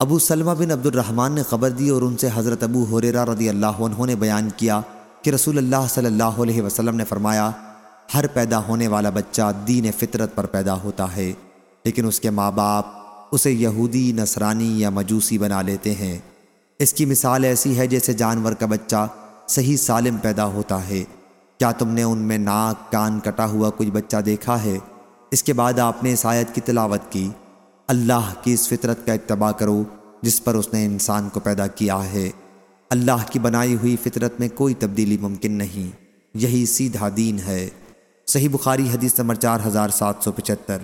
ابو سلمہ بن عبد الرحمن نے خبر دی اور ان سے حضرت ابو حریرہ رضی اللہ عنہ نے بیان کیا کہ رسول اللہ صلی اللہ علیہ وسلم نے فرمایا، ہر پیدا ہونے والا بچہ دین فطرت پر پیدا ہوتا ہے، لیکن اس کے ماں باپ اسے یہودی، نصرانی یا مجوسی بنا لیتے ہیں۔ اس کی مثال ایسی ہے جیسے جانور کا بچہ صحیح سالم پیدا ہوتا ہے۔ کیا تم نے ان میں ناک، کان کٹا ہوا کچھ بچہ دیکھا ہے؟ اس کے بعد آپ نے اس آیت کی تلاوت کی۔ اللہ کی اس فطرت کا اتباع کرو جس پر اس نے انسان کو پیدا کیا ہے۔ اللہ کی بنائی ہوئی فطرت میں کوئی تبدیلی ممکن نہیں۔ یہی سیدھا دین ہے۔ صحیح بخاری حدیث نمبر چار ہزار سات سو پچہتر۔